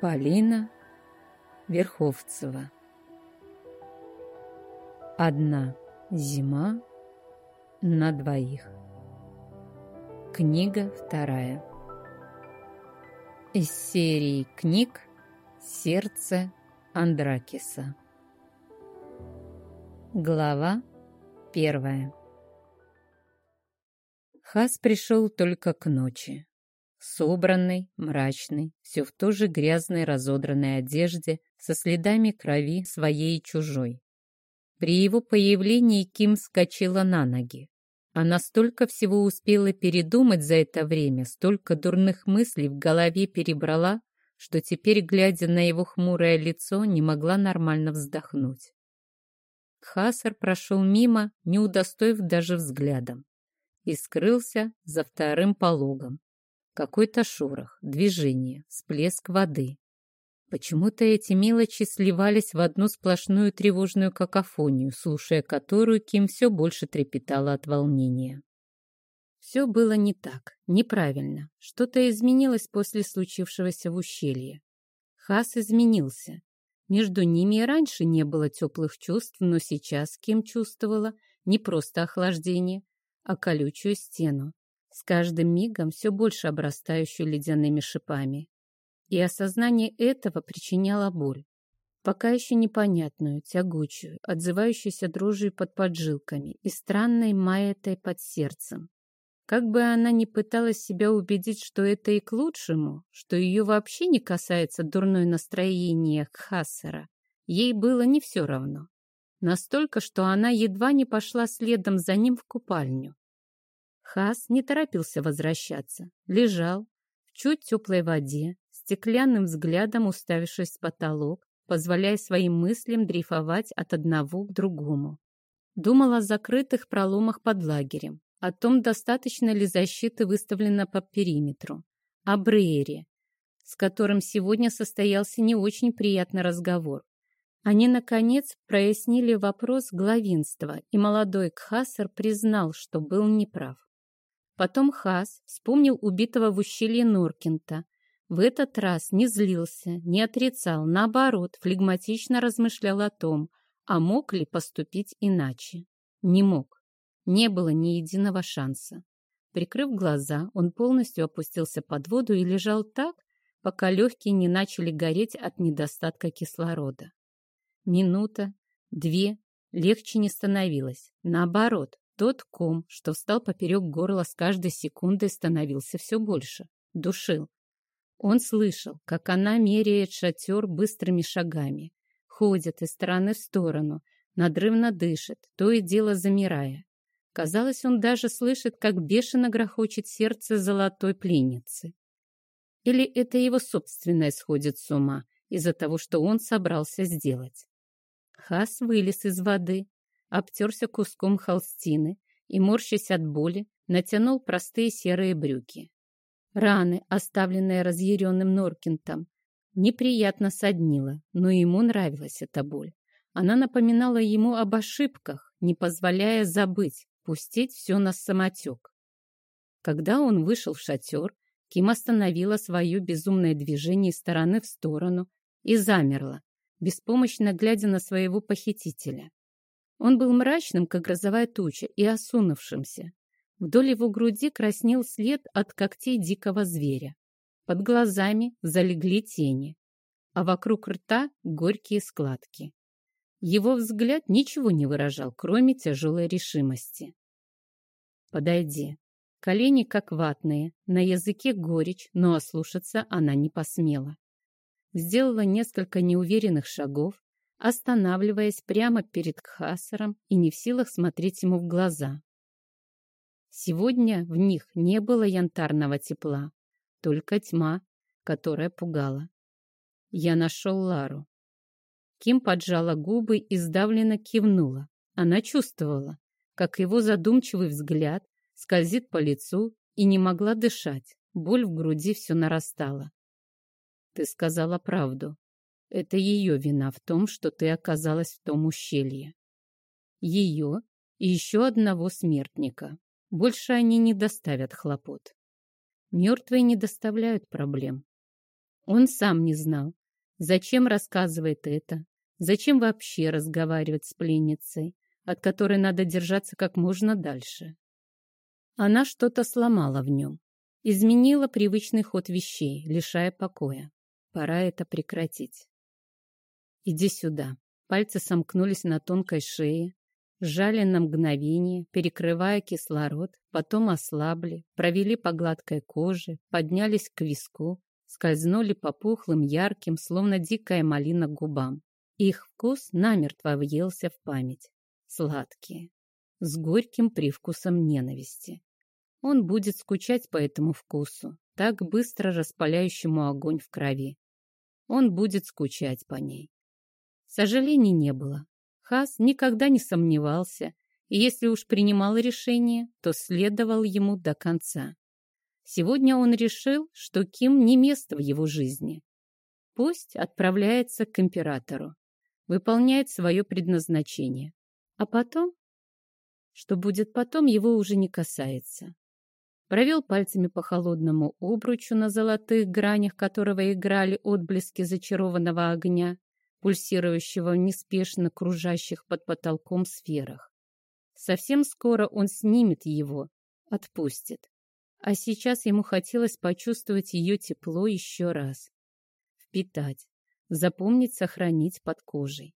Полина Верховцева. Одна зима на двоих. Книга вторая. Из серии книг «Сердце Андракиса» Глава первая. Хас пришел только к ночи. Собранный, мрачный, все в той же грязной разодранной одежде, со следами крови своей и чужой. При его появлении Ким скочила на ноги. Она столько всего успела передумать за это время, столько дурных мыслей в голове перебрала, что теперь, глядя на его хмурое лицо, не могла нормально вздохнуть. Хасар прошел мимо, не удостоив даже взглядом, и скрылся за вторым пологом, какой-то шорох, движение, всплеск воды. Почему-то эти мелочи сливались в одну сплошную тревожную какофонию, слушая которую Ким все больше трепетала от волнения. Все было не так, неправильно. Что-то изменилось после случившегося в ущелье. Хас изменился. Между ними и раньше не было теплых чувств, но сейчас Ким чувствовала не просто охлаждение, а колючую стену, с каждым мигом все больше обрастающую ледяными шипами. И осознание этого причиняло боль. Пока еще непонятную, тягучую, отзывающуюся дрожью под поджилками и странной маятой под сердцем. Как бы она ни пыталась себя убедить, что это и к лучшему, что ее вообще не касается дурное настроение Хассера, ей было не все равно. Настолько, что она едва не пошла следом за ним в купальню. Хас не торопился возвращаться. Лежал в чуть теплой воде, стеклянным взглядом уставившись в потолок, позволяя своим мыслям дрейфовать от одного к другому. Думал о закрытых проломах под лагерем, о том, достаточно ли защиты выставлено по периметру, о Брейере, с которым сегодня состоялся не очень приятный разговор. Они, наконец, прояснили вопрос главенства, и молодой Кхасар признал, что был неправ. Потом Хас вспомнил убитого в ущелье Норкинта. В этот раз не злился, не отрицал, наоборот, флегматично размышлял о том, а мог ли поступить иначе. Не мог. Не было ни единого шанса. Прикрыв глаза, он полностью опустился под воду и лежал так, пока легкие не начали гореть от недостатка кислорода. Минута, две, легче не становилось. Наоборот, тот ком, что встал поперек горла с каждой секундой, становился все больше. Душил. Он слышал, как она меряет шатер быстрыми шагами. Ходит из стороны в сторону, надрывно дышит, то и дело замирая. Казалось, он даже слышит, как бешено грохочет сердце золотой пленницы. Или это его собственное сходит с ума из-за того, что он собрался сделать. Хас вылез из воды, обтерся куском холстины и, морщась от боли, натянул простые серые брюки. Раны, оставленные разъяренным Норкинтом, неприятно соднила, но ему нравилась эта боль. Она напоминала ему об ошибках, не позволяя забыть, пустить все на самотек. Когда он вышел в шатер, Ким остановила свое безумное движение из стороны в сторону и замерла, беспомощно глядя на своего похитителя. Он был мрачным, как грозовая туча, и осунувшимся. Вдоль его груди краснел след от когтей дикого зверя. Под глазами залегли тени, а вокруг рта горькие складки. Его взгляд ничего не выражал, кроме тяжелой решимости. «Подойди». Колени как ватные, на языке горечь, но ослушаться она не посмела. Сделала несколько неуверенных шагов, останавливаясь прямо перед Кхасаром и не в силах смотреть ему в глаза. Сегодня в них не было янтарного тепла, только тьма, которая пугала. Я нашел Лару. Ким поджала губы и сдавленно кивнула. Она чувствовала, как его задумчивый взгляд скользит по лицу и не могла дышать. Боль в груди все нарастала. «Ты сказала правду», это ее вина в том, что ты оказалась в том ущелье. Ее и еще одного смертника. Больше они не доставят хлопот. Мертвые не доставляют проблем. Он сам не знал, зачем рассказывает это, зачем вообще разговаривать с пленницей, от которой надо держаться как можно дальше. Она что-то сломала в нем, изменила привычный ход вещей, лишая покоя. Пора это прекратить. «Иди сюда». Пальцы сомкнулись на тонкой шее, сжали на мгновение, перекрывая кислород, потом ослабли, провели по гладкой коже, поднялись к виску, скользнули по пухлым, ярким, словно дикая малина губам. Их вкус намертво въелся в память. Сладкие, с горьким привкусом ненависти. Он будет скучать по этому вкусу, так быстро распаляющему огонь в крови. Он будет скучать по ней. Сожалений не было. Хас никогда не сомневался, и если уж принимал решение, то следовал ему до конца. Сегодня он решил, что Ким не место в его жизни. Пусть отправляется к императору, выполняет свое предназначение. А потом? Что будет потом, его уже не касается. Провел пальцами по холодному обручу, на золотых гранях которого играли отблески зачарованного огня, пульсирующего в неспешно кружащих под потолком сферах. Совсем скоро он снимет его, отпустит. А сейчас ему хотелось почувствовать ее тепло еще раз. Впитать, запомнить, сохранить под кожей.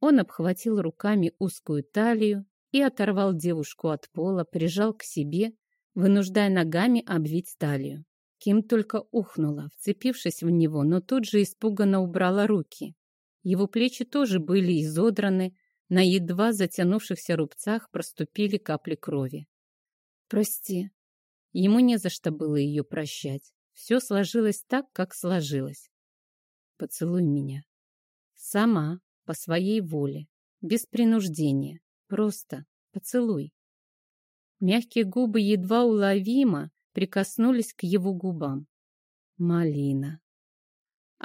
Он обхватил руками узкую талию и оторвал девушку от пола, прижал к себе, вынуждая ногами обвить талию. Ким только ухнула, вцепившись в него, но тут же испуганно убрала руки. Его плечи тоже были изодраны, на едва затянувшихся рубцах проступили капли крови. «Прости». Ему не за что было ее прощать. Все сложилось так, как сложилось. «Поцелуй меня». Сама, по своей воле, без принуждения. Просто поцелуй. Мягкие губы едва уловимо прикоснулись к его губам. Малина.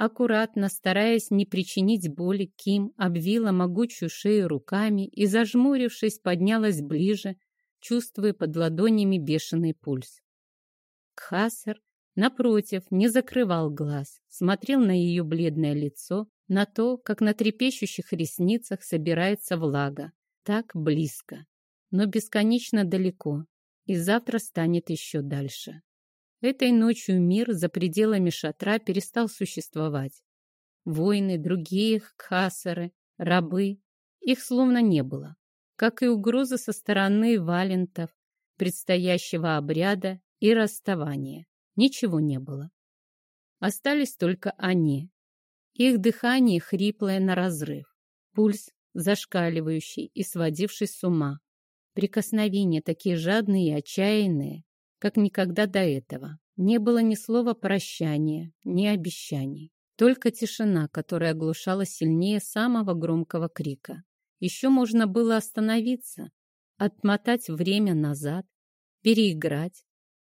Аккуратно, стараясь не причинить боли, Ким обвила могучую шею руками и, зажмурившись, поднялась ближе, чувствуя под ладонями бешеный пульс. Кхасер, напротив, не закрывал глаз, смотрел на ее бледное лицо, на то, как на трепещущих ресницах собирается влага, так близко, но бесконечно далеко, и завтра станет еще дальше. Этой ночью мир за пределами шатра перестал существовать. Воины, другие кхасары, рабы, их словно не было, как и угрозы со стороны валентов, предстоящего обряда и расставания. Ничего не было. Остались только они. Их дыхание хриплое на разрыв, пульс зашкаливающий и сводивший с ума. Прикосновения такие жадные и отчаянные, как никогда до этого. Не было ни слова прощания, ни обещаний. Только тишина, которая оглушала сильнее самого громкого крика. Еще можно было остановиться, отмотать время назад, переиграть.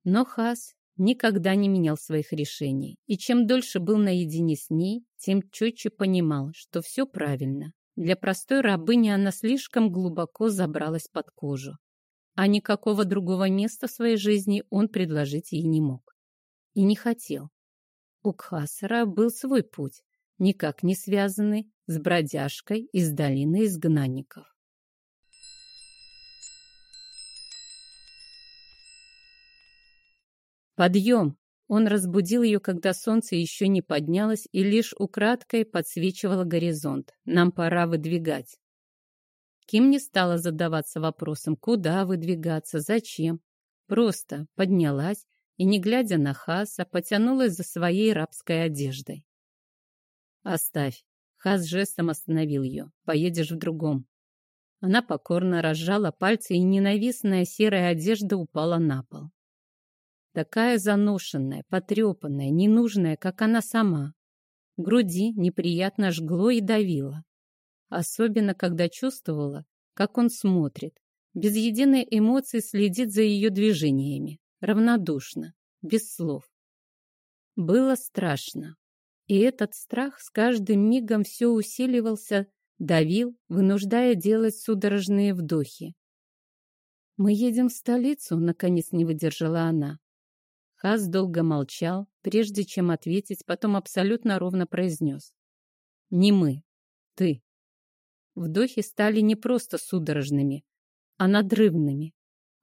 Но Хас никогда не менял своих решений. И чем дольше был наедине с ней, тем четче понимал, что все правильно. Для простой рабыни она слишком глубоко забралась под кожу а никакого другого места в своей жизни он предложить ей не мог. И не хотел. У Кхасара был свой путь, никак не связанный с бродяжкой из долины изгнанников. «Подъем!» Он разбудил ее, когда солнце еще не поднялось и лишь украдкой подсвечивало горизонт. «Нам пора выдвигать». Ким не стала задаваться вопросом, куда выдвигаться, зачем. Просто поднялась и, не глядя на Хаса, потянулась за своей рабской одеждой. «Оставь!» Хас жестом остановил ее. «Поедешь в другом». Она покорно разжала пальцы, и ненавистная серая одежда упала на пол. Такая заношенная, потрепанная, ненужная, как она сама. груди неприятно жгло и давило особенно когда чувствовала, как он смотрит, без единой эмоции следит за ее движениями, равнодушно, без слов. Было страшно, и этот страх с каждым мигом все усиливался, давил, вынуждая делать судорожные вдохи. «Мы едем в столицу», — наконец не выдержала она. Хас долго молчал, прежде чем ответить, потом абсолютно ровно произнес. «Не мы. Ты». Вдохи стали не просто судорожными, а надрывными.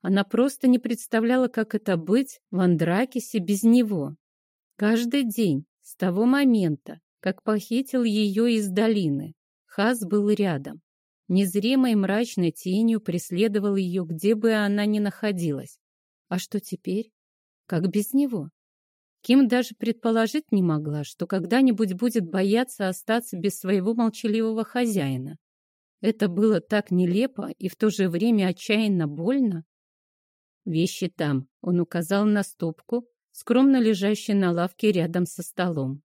Она просто не представляла, как это быть в Андракисе без него. Каждый день, с того момента, как похитил ее из долины, Хас был рядом. Незримой мрачной тенью преследовал ее, где бы она ни находилась. А что теперь? Как без него? Ким даже предположить не могла, что когда-нибудь будет бояться остаться без своего молчаливого хозяина. Это было так нелепо и в то же время отчаянно больно. Вещи там. Он указал на стопку, скромно лежащую на лавке рядом со столом.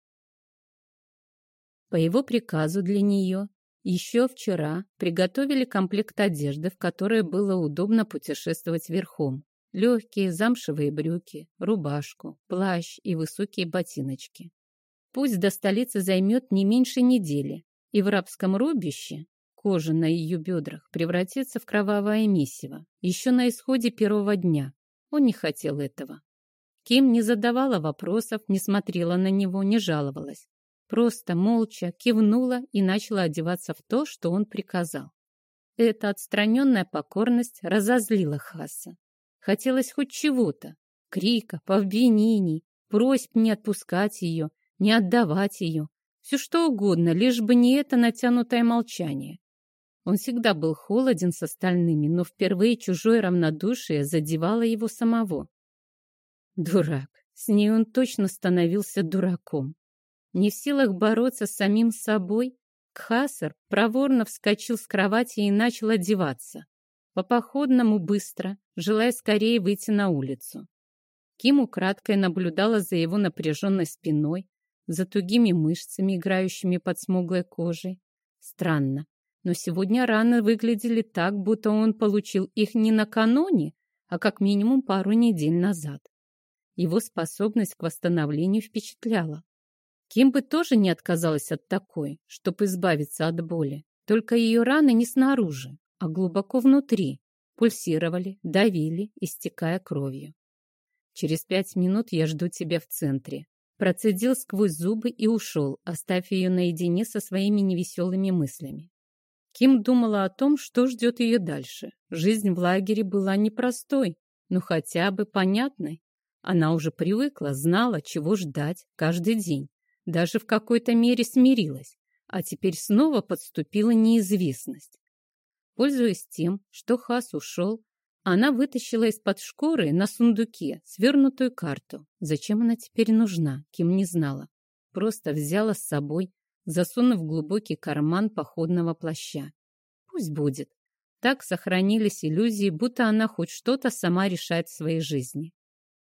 По его приказу для нее еще вчера приготовили комплект одежды, в которой было удобно путешествовать верхом. Легкие замшевые брюки, рубашку, плащ и высокие ботиночки. Пусть до столицы займет не меньше недели, и в рабском рубище Кожа на ее бедрах превратится в кровавое месиво еще на исходе первого дня. Он не хотел этого. Ким не задавала вопросов, не смотрела на него, не жаловалась. Просто молча кивнула и начала одеваться в то, что он приказал. Эта отстраненная покорность разозлила Хаса. Хотелось хоть чего-то. Крика, обвинений, просьб не отпускать ее, не отдавать ее. Все что угодно, лишь бы не это натянутое молчание. Он всегда был холоден с остальными, но впервые чужое равнодушие задевало его самого. Дурак. С ней он точно становился дураком. Не в силах бороться с самим собой, Кхасар проворно вскочил с кровати и начал одеваться. По походному быстро, желая скорее выйти на улицу. Ким украдкой наблюдала за его напряженной спиной, за тугими мышцами, играющими под смуглой кожей. Странно, но сегодня раны выглядели так, будто он получил их не накануне, а как минимум пару недель назад. Его способность к восстановлению впечатляла. Ким бы тоже не отказалась от такой, чтобы избавиться от боли. Только ее раны не снаружи, а глубоко внутри, пульсировали, давили, истекая кровью. «Через пять минут я жду тебя в центре», процедил сквозь зубы и ушел, оставив ее наедине со своими невеселыми мыслями. Ким думала о том, что ждет ее дальше. Жизнь в лагере была непростой, но хотя бы понятной. Она уже привыкла, знала, чего ждать каждый день. Даже в какой-то мере смирилась. А теперь снова подступила неизвестность. Пользуясь тем, что Хас ушел, она вытащила из-под шкуры на сундуке свернутую карту. Зачем она теперь нужна, Ким не знала. Просто взяла с собой засунув глубокий карман походного плаща. Пусть будет. Так сохранились иллюзии, будто она хоть что-то сама решает в своей жизни.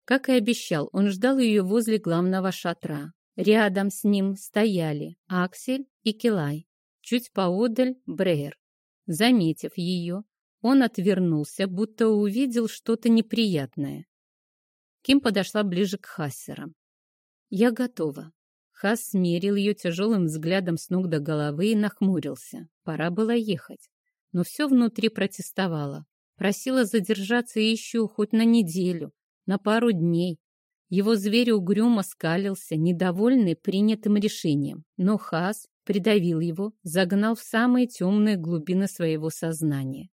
Как и обещал, он ждал ее возле главного шатра. Рядом с ним стояли Аксель и Килай. Чуть поодаль Брейер. Заметив ее, он отвернулся, будто увидел что-то неприятное. Ким подошла ближе к Хассерам. «Я готова. Хас смерил ее тяжелым взглядом с ног до головы и нахмурился. Пора было ехать. Но все внутри протестовало. Просила задержаться еще хоть на неделю, на пару дней. Его зверь угрюмо скалился, недовольный принятым решением. Но Хас придавил его, загнал в самые темные глубины своего сознания.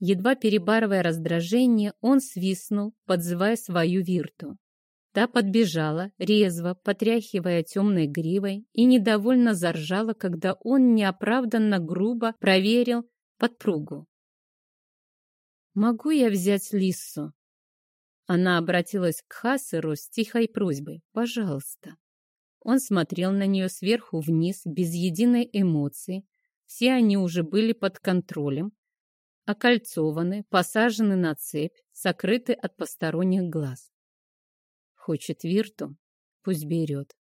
Едва перебарывая раздражение, он свистнул, подзывая свою вирту. Та подбежала, резво, потряхивая темной гривой, и недовольно заржала, когда он неоправданно грубо проверил подпругу. «Могу я взять Лиссу?» Она обратилась к Хасеру с тихой просьбой. «Пожалуйста». Он смотрел на нее сверху вниз, без единой эмоции. Все они уже были под контролем, окольцованы, посажены на цепь, сокрыты от посторонних глаз. Хочет Вирту? Пусть берет.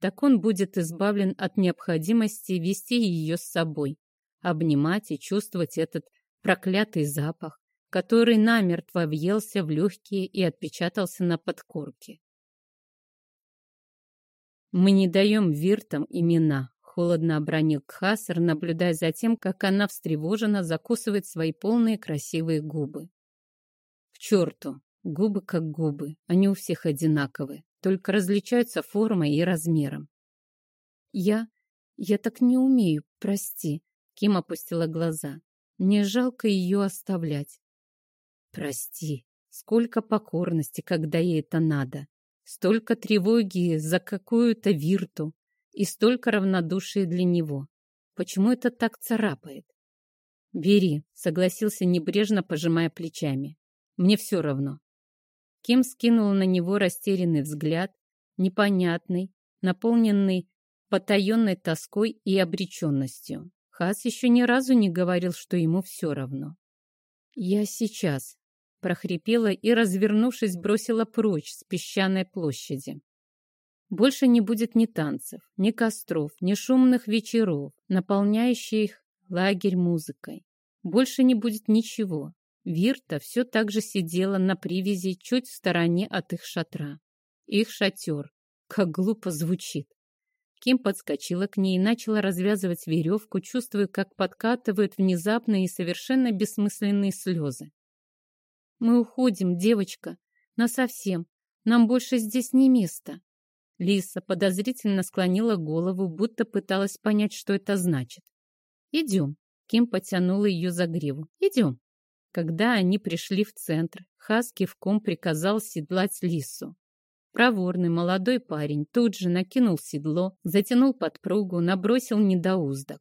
Так он будет избавлен от необходимости вести ее с собой, обнимать и чувствовать этот проклятый запах, который намертво въелся в легкие и отпечатался на подкорке. «Мы не даем Виртам имена», — холодно обронил Кхасар, наблюдая за тем, как она встревоженно закусывает свои полные красивые губы. «К черту! Губы как губы, они у всех одинаковые, только различаются формой и размером. Я... я так не умею, прости. Ким опустила глаза. Мне жалко ее оставлять. Прости, сколько покорности, когда ей это надо. Столько тревоги за какую-то вирту и столько равнодушия для него. Почему это так царапает? «Бери», — согласился небрежно, пожимая плечами. «Мне все равно». Ким скинул на него растерянный взгляд, непонятный, наполненный потаенной тоской и обреченностью. Хас еще ни разу не говорил, что ему все равно. «Я сейчас», — прохрипела и, развернувшись, бросила прочь с песчаной площади. Больше не будет ни танцев, ни костров, ни шумных вечеров, наполняющих лагерь музыкой. Больше не будет ничего, Вирта все так же сидела на привязи чуть в стороне от их шатра. Их шатер. Как глупо звучит. Ким подскочила к ней и начала развязывать веревку, чувствуя, как подкатывают внезапные и совершенно бессмысленные слезы. «Мы уходим, девочка. Насовсем. Нам больше здесь не место». Лиса подозрительно склонила голову, будто пыталась понять, что это значит. «Идем». Ким потянула ее за гриву. «Идем». Когда они пришли в центр, Хас кивком приказал седлать лису. Проворный молодой парень тут же накинул седло, затянул подпругу, набросил недоуздок.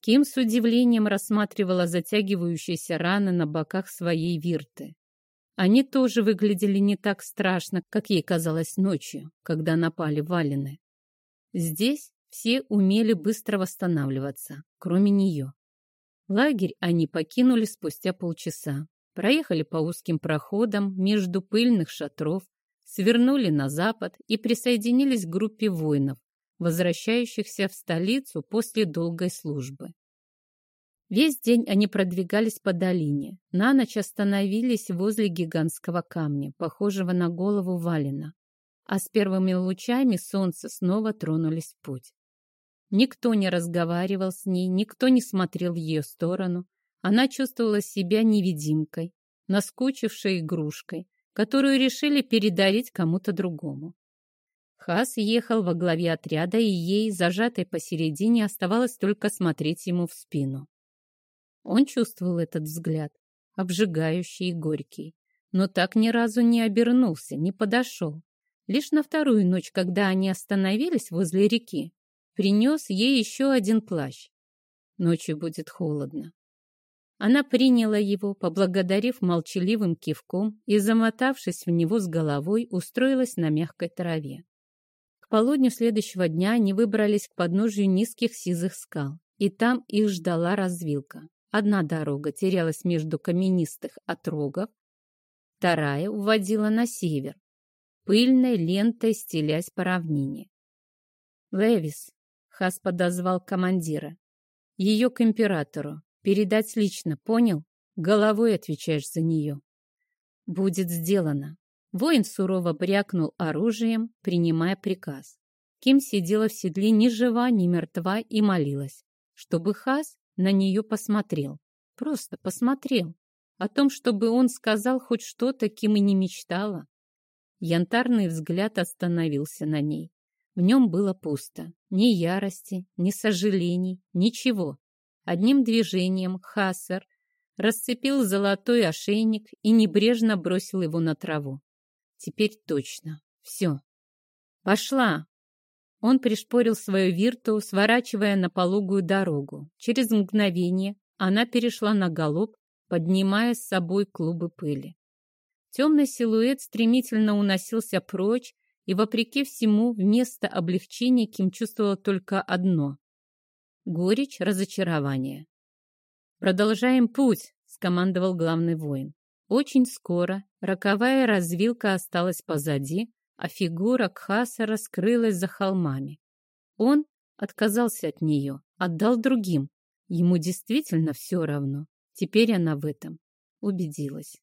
Ким с удивлением рассматривала затягивающиеся раны на боках своей вирты. Они тоже выглядели не так страшно, как ей казалось ночью, когда напали валины. Здесь все умели быстро восстанавливаться, кроме нее. Лагерь они покинули спустя полчаса. Проехали по узким проходам между пыльных шатров, свернули на запад и присоединились к группе воинов, возвращающихся в столицу после долгой службы. Весь день они продвигались по долине. На ночь остановились возле гигантского камня, похожего на голову Валина. А с первыми лучами солнца снова тронулись в путь. Никто не разговаривал с ней, никто не смотрел в ее сторону. Она чувствовала себя невидимкой, наскучившей игрушкой, которую решили передарить кому-то другому. Хас ехал во главе отряда, и ей, зажатой посередине, оставалось только смотреть ему в спину. Он чувствовал этот взгляд, обжигающий и горький, но так ни разу не обернулся, не подошел. Лишь на вторую ночь, когда они остановились возле реки, принес ей еще один плащ. Ночью будет холодно. Она приняла его, поблагодарив молчаливым кивком и, замотавшись в него с головой, устроилась на мягкой траве. К полудню следующего дня они выбрались к подножию низких сизых скал, и там их ждала развилка. Одна дорога терялась между каменистых отрогов, вторая уводила на север, пыльной лентой стелясь по равнине. «Левис, Хас подозвал командира. Ее к императору. Передать лично, понял? Головой отвечаешь за нее. Будет сделано. Воин сурово брякнул оружием, принимая приказ. Ким сидела в седле ни жива, ни мертва и молилась, чтобы Хас на нее посмотрел. Просто посмотрел. О том, чтобы он сказал хоть что-то, Ким и не мечтала. Янтарный взгляд остановился на ней. В нем было пусто. Ни ярости, ни сожалений, ничего. Одним движением Хассер расцепил золотой ошейник и небрежно бросил его на траву. Теперь точно. Все. Пошла. Он пришпорил свою вирту, сворачивая на пологую дорогу. Через мгновение она перешла на галоп, поднимая с собой клубы пыли. Темный силуэт стремительно уносился прочь, и, вопреки всему, вместо облегчения Ким чувствовала только одно — горечь разочарования. «Продолжаем путь!» — скомандовал главный воин. Очень скоро роковая развилка осталась позади, а фигура Кхаса раскрылась за холмами. Он отказался от нее, отдал другим. Ему действительно все равно. Теперь она в этом убедилась.